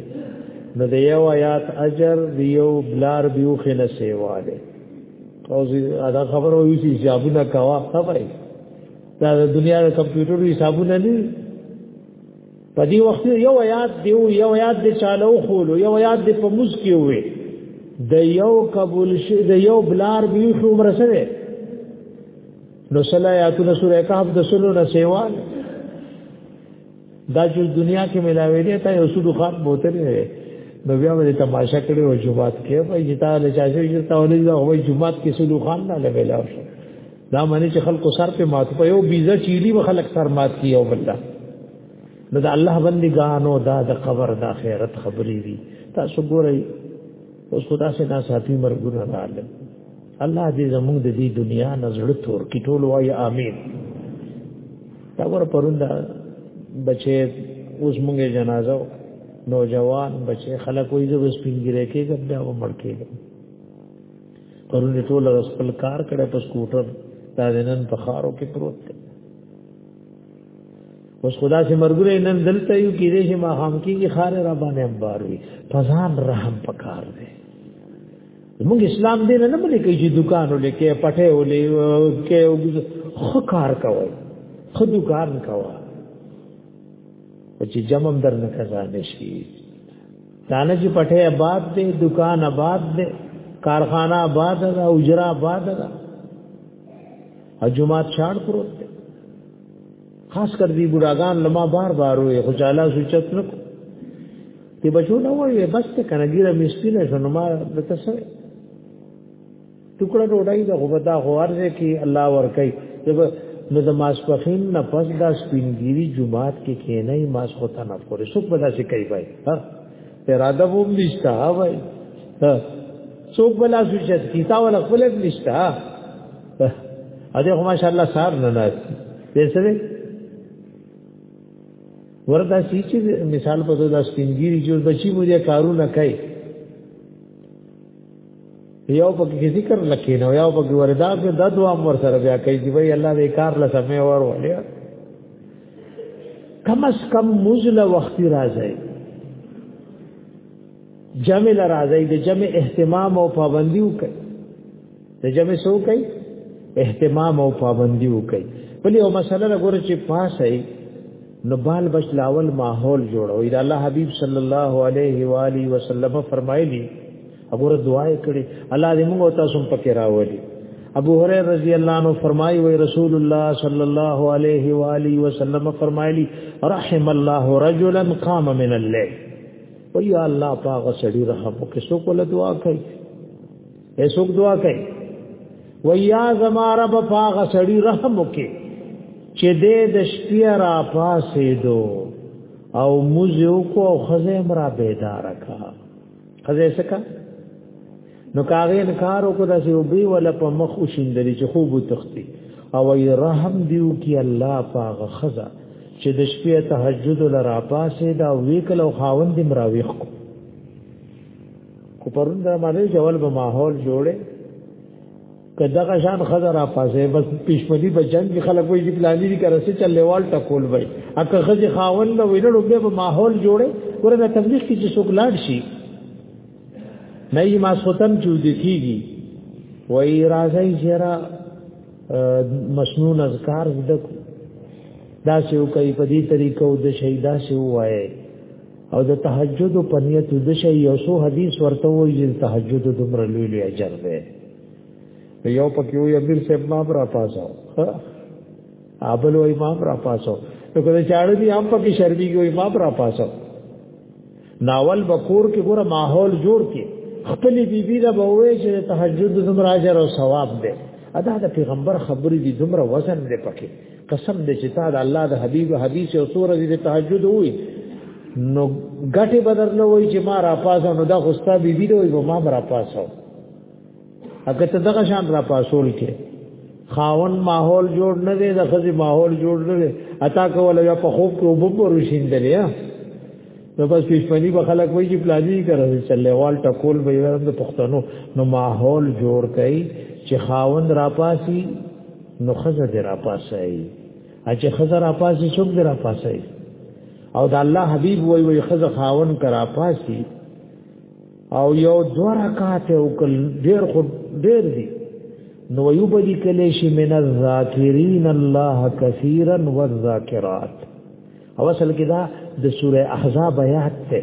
نو د یو آیات اجر دی یو بلار بیو خنه سیواله او دا خبر وې چې حسابونه کوا خبره دا د دنیا د کمپیوټر حسابونه نه په دې وخت یو یاد دی یو یاد دی چالو خولو یو یاد دی په موس کې وې د یو قبول شي د یو بلار به شو عمر سره نو صلی آیاتونه سورې کهف د سلو نه سیوا دا چې دنیا کې ملاوي دي ته یو سودو خاط بوتل دی نو بیا به تماشا کړي او جمعات کې په یتا له چا شي چې تاولې دا وایي جمعات کې سودو خان نه لګیلا شو دا معنی چې خلکو سر په مات په یو بیزه چیلی و خلک سر مات کی او بلدا نو دا الله بندګانو دا د قبر د آخرت خبرې دي تاسو ګورئ اوس خدا سے دا ساتي مرګونه رااله الله دې زموږ د دې دنیا نظر تور کی ټول وای امين دا ور پروندا بچي اوس موږه جنازه نوجوان بچي خلک وې زو سپینګره کېږي دا و مړ کېږي پرون ټول ورځ خپل کار کړه په سکوټر دا نن په خارو کې پروت دی اوس خدا سي مرګره نن دلته یو کې دې ما هم کې خار را باندې امبار وي فزان رحم پکار دی موږ اسلام دې نه ملي کې چې دکان ولې کې پټه ولې کې خو کار کوي خو دکان کوي چې جمم در نه کزا نشي دانه چې پټه آباد دی دکان آباد دی کارخانه آباد ده اجرا آباد ده اجماعت شاړ پروت دی خاص کر دی بډاګان لما بار بار وې خو چاله سوچت نو تی بچو نه وې بس ته کنګیره مستینه شنو ما د تاسو ټکړه ډوډۍ د غوبدا غوارځه کې الله ور کوي نو د ماسپخین نه پس دا سپینګیری جمعات کې کینای ماس خو ته نه پورې څوک بلا سي کوي بای ها اراده ووم نشته ها بای ها څوک بلا سو چې کیتا ولا خپل نشته ها اده خو ماشاءالله سار نه نه دې سره وردا سی چې مثال په دا سپینګیری جوړ بچی مو دې کارونه کوي یو په کې ذکر لکې نو یو په کې وردا کې د دوه امر سره بیا کوي چې وای الله دې کار له سمې ور ولې کم اس کم مزل وخت راځي جمع راځي د جمع اهتمام او پابندي وکړي د جمع سو کوي اهتمام او پابندي وکړي بلې او مسله لګور چې پاسه نو بال بچلاول ماحول جوړوي دا الله حبيب صلی الله علیه و آله وسلم فرمایلی وګوره دعا یې کړې الله دې موږ تاسو په کې راولي ابو هريره رضی الله عنه فرمایي وي رسول الله صلی الله علیه و آله وسلم فرمایلی رحم الله رجلا قام من الليل ويا الله پاغه سړي رحم وکړي سو کوله دعا کوي ته څوک دعا کوي ویا زما رب پاغ سړی رحم وکي چې دې د شپې را پاسې دو او مزو کو خزه مرا بیدار کا خزه سکا نو کاغه انکار کو داسې وبي ولا په مخ وشندري چې خوب تختی او ای رحم دیو کی الله پاغ خزه چې د شپې تهجد لرا پاسې دا ویکل او خاوند مراويخ کو کو پرون دا باندې جوال به ماحول جوړه که دغه شان خزر افاسه بس پښمنی په جنگ کې خلک وایي چې پلانې دي کرسه چل لیوال ټکول وای اګه خځه خاون نو وینړو به ماحول جوړه ګوره دا تبلیغ کې چې څوک لاړ شي نه یې ما سوتن چې دکېږي وای راځي چیرې مسنون اذکار زده دا سیو کوي په دې طریقو د شهیدا سیو وایي او د تهجد په نیت د شی یو سو حدیث ورته وایي چې تهجد دومره لوی لوی اجر دی یو پکې وي امیر صاحب ما را پاسو ابل وای ما را پاسو نو کله چاړه دي هم پکې شرمېږي وای ما را پاسو ناول بکور کې ګوره ماحول جوړ کې خپل بیبي دا به وې چې تهجد دومره اجر او ثواب دی ادا د پیغمبر خبرې دي دومره وزن دی پکې قسم دې چې تا د الله د حبيب حدیث او سورې د تهجد وې نو غټي بدر نه وای چې ما را پاسو نو دا خوستا بي بي دوی ما را پاسو اګه ته دغه شان را پاسول کې خاون ماحول جوړ نه دی د خزي ماحول جوړ نه دی اتا کول یا په خوب کې وبور وشیندلې ها نو بس پښپنی به خلک وایي چې پلازي کړی چلې وال ټکول به یې د پښتنو نو ماحول جوړ کړي چې خاوند را پاسي نو خزه دې را پاسای اچې خزه را پاسې څوک دې را پاسای او د الله حبيب وای وای خزه خاون کرا پاسي او یو دو رکعات او کل ډیر خو ډیر دي نو یو بدی کله شي من الذاکرین الله کثیرا والذاکرات او اصل کې دا د سوره احزاب آیات ته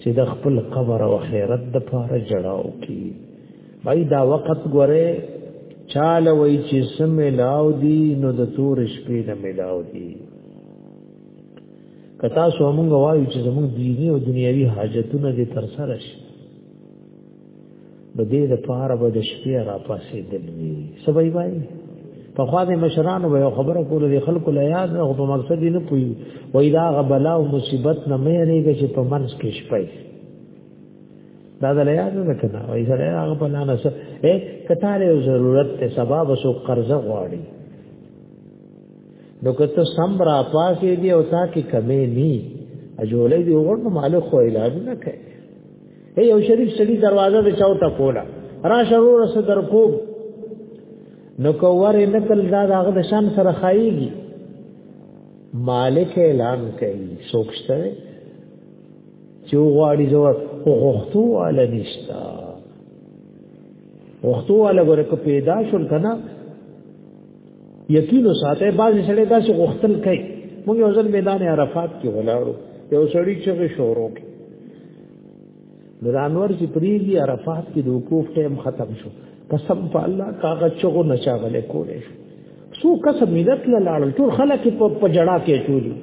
چې د خپل قبر او خیرت د پاره جړاو کی بای دا وخت ګوره چاله وای چې سم لاو دی نو د تور شپې نه ملاو دی کتا سو موږ وایو چې زموږ دینی او دنیوي حاجتونه دې تر سره شي د دې د پاره به د شپې را پاسې دل وی سبای وای په خوا د مشرانو به خبره کوله د خلکو لا یاد نه په مقصد نه پوي وای دا غبلا او مصیبت نه مې ریږي چې په منځ کې شپې دا د یاد نه کنه وای سره هغه په لانه سره اے کتاره ضرورت ته سبب سو قرض غواړي نو کته سم را پاسې دی او تا کې کمې ني اجولې دی وګورم مالک خو علاج نه کوي ته یو شریف سړي دروازه د چاوته کوله را شروع رس در کو نو کوور نکل دا دغه د شان سره خایيږي مالک اعلان کوي سوکشته چې غواړي زو غوښتو ال نشتا غوښتو ال غره کو پیدا شول کنه یقینو ساته باز سره دا چې غوښتل کوي موږ یو ځل میدان عرفات کې ولاړو یو سړی چې شورو کې نورانور چې پریږي عرفات کې د وقوف ټیم ختم شو قسم په الله کاغه چغو نشاغله کولې شو سو قسم ملت لاړل ټول خلک په جړا کې چولي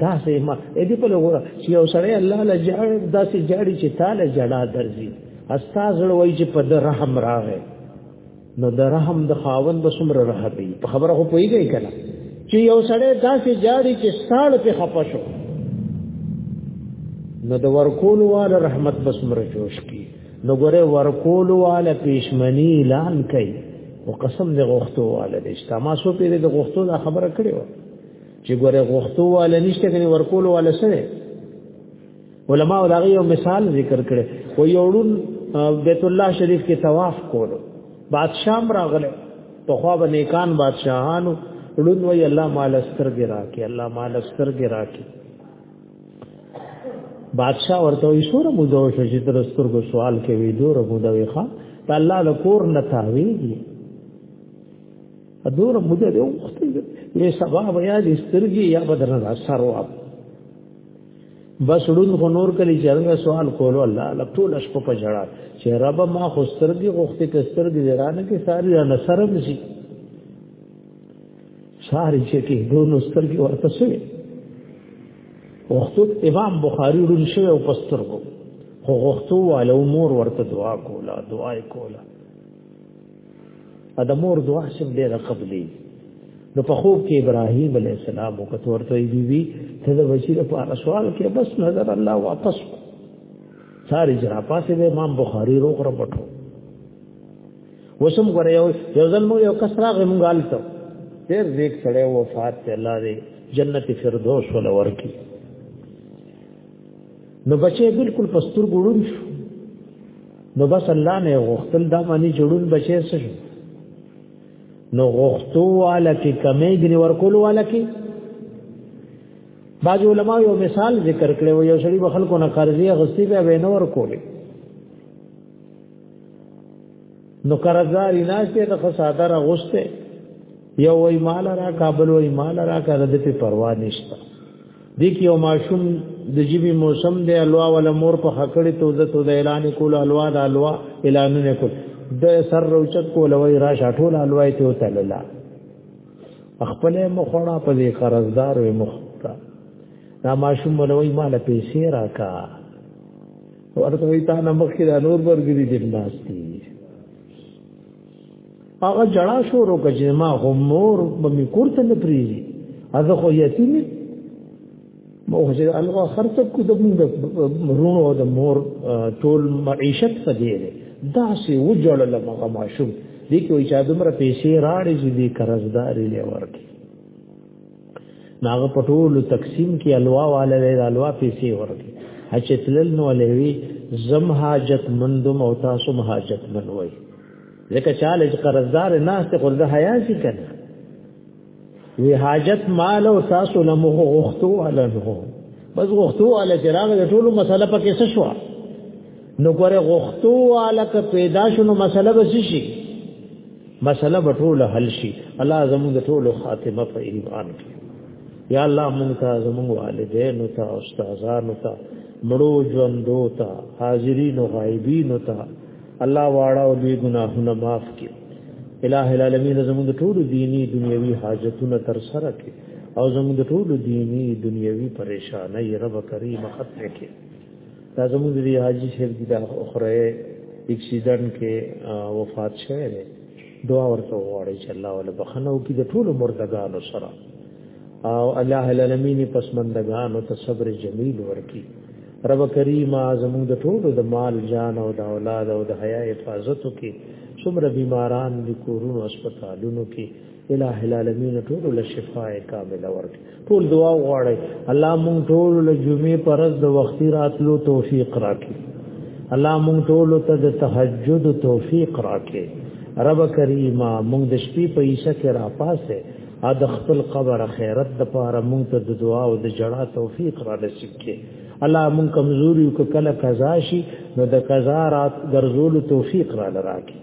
دا سه ما اې دې په لور چې یو سره الله له جړ دا سه جړی چې تعالی جړا درځي استاد وړوي چې په رحم راغی نو د رحم د خاوند د سمره رحبي په خبره خو پويږي کنه چې یو سړی داسې جاړي چې ستاړ په خپه شو نو د ورکول وال رحمت بس مر جوش کی نو ګره ورکول وال پیشمنی اعلان کړي او قسم دې غوښتو وال دې استما سو پیری د غوښتو دا خبره کړې و چې ګره غوښتو وال نشته کني ورکول وال سره علما دا یو مثال ذکر کړي و یوړون بیت الله شریف کې طواف کولو بادشاہ راغله په خوا به نیکان بادشاہانو ړون وی الله مال سترګې راکې الله مال سترګې راکې بادشاہ ورته وی سور مودو شې تر سترګو سوال کوي دور مودو یې ښا ته الله له کور نه تاویږي دور مودو یې وخت یې سبب یا دې سترګې یا بدرنه سرواب بس ړوند خو نور کلی چې هغه سوال کولو الله الله ټول شپه په جړا چې رب ما خو سترګې غوښتې کستر دې رانه کې ساری را نصر مشي ساری چې کې دونو سترګې ورته شوی وختو امام بخاری ړوند شوی او پسترګو خو غوښتو والو مور ورته دعا کوله دعای کوله ا د مور دعا سم ډیره قبلې نو په خوب کې ابراهيم عليه السلام او کته ورته بي بي ته د وزیر په اړه سوال کې بس نظر الله واپس ساری جرا پاسې د امام بخاري روغ رپټو وسم غره یو یو ځل مو یو کس راغی مونږ آلته ډېر دیک سړی وفات ته الله دې جنت فردوس ول ورکی نو بچي بالکل پستر ګړون شو نو بس الله نه غختل دا معنی جوړون بچي سر نو غختو والا کې کمې غني ورکول والا کې باج علماء یو مثال ذکر کړي و یو شری بخل کو نه قرضې غستی به وینور کولې نو قرضداري ناشته د خساده را غوسته یو وای مال را کابل وای مال را کړه د په پروا نشته د کی یو ماشوم د جیبی موسم دی الوا ولا مور په خکړې توزه تو د اعلان کول الوا د الوا اعلانونه کول د سر روچت کول وای را شاټول الوا ته وتللا خپل مخړه په دې قرضدار وي مخ دا ماشوم ولوي مال پیسې راکا ورته وی تا نه مخکې دا نور برګری دې ناشتي هغه جړا شو رو کجې ما هم مور به می کوړته نه پریږي هغه خو یتیم مو چې الله خرڅ کو د موږ رونو او د مور ټول معیشت په دې ده دا سه وجړل لمغه ماشوم دې کې وي چې دومره پیسې راړې چې دې قرضداري لور کې ناغه پټول تقسیم کې الوا والے د الوا پیسې ورکړي اچې تلل نو لوي زم حاجت مندم او تاسو حاجت من وای لکه چاله چې قرضدار نه است قرض حیا شي کنه وی حاجت مال او تاسو له مخ غختو علنه بس غختو علی چراغ ټول مسله پکې څه شو نو ګوره غختو الک پیدا شونو مسله بس شي مسله بټول حل شي الله زموږ ټول خاتمه په ایمان کې یا الله مونږ ته زموږ والدین او ته استادانو ته مړو ژوندو ته حاضرین او غایبین ته الله واړه او دې ګناهونه معاف کړي الہ العالمین زموږ ټول دینی دنیوي حاجتونه تر سره کړي او زموږ ټول دینی دنیوي پریشانای رب کریم ختم کړي دا زموږ دی حاجی شیخ دی دا اخره اکسیډن کې وفات شوه دی دعا ورته وغواړي چې الله ولا بخنه او کې د ټولو مردگانو سره او الله العالمین پسمندگانو ته صبر جمیل ورکي رب کریم زموږ د ټولو د مال جان او د اولاد او د حیا حفاظت وکي څومره بیماران د کورونو هسپتالونو کې الہ العالمین ټول له شفاء کامله ورکړي ټول دعا وغواړي الله مونږ ټول له جمعې پرز د وختي راتلو توفیق راکړي الله مونږ ټول ته د تهجد توفیق راکړي رب کریمه مونږ د شپې په عیشه کې را پاسه ا د خپل قبر خیرت د پاره مونږ ته د دعا او د جړا توفیق را نصیب کړي الله مونږ کمزوري او کله قضا شي نو د قضا رات ګرځول توفیق را لراکړي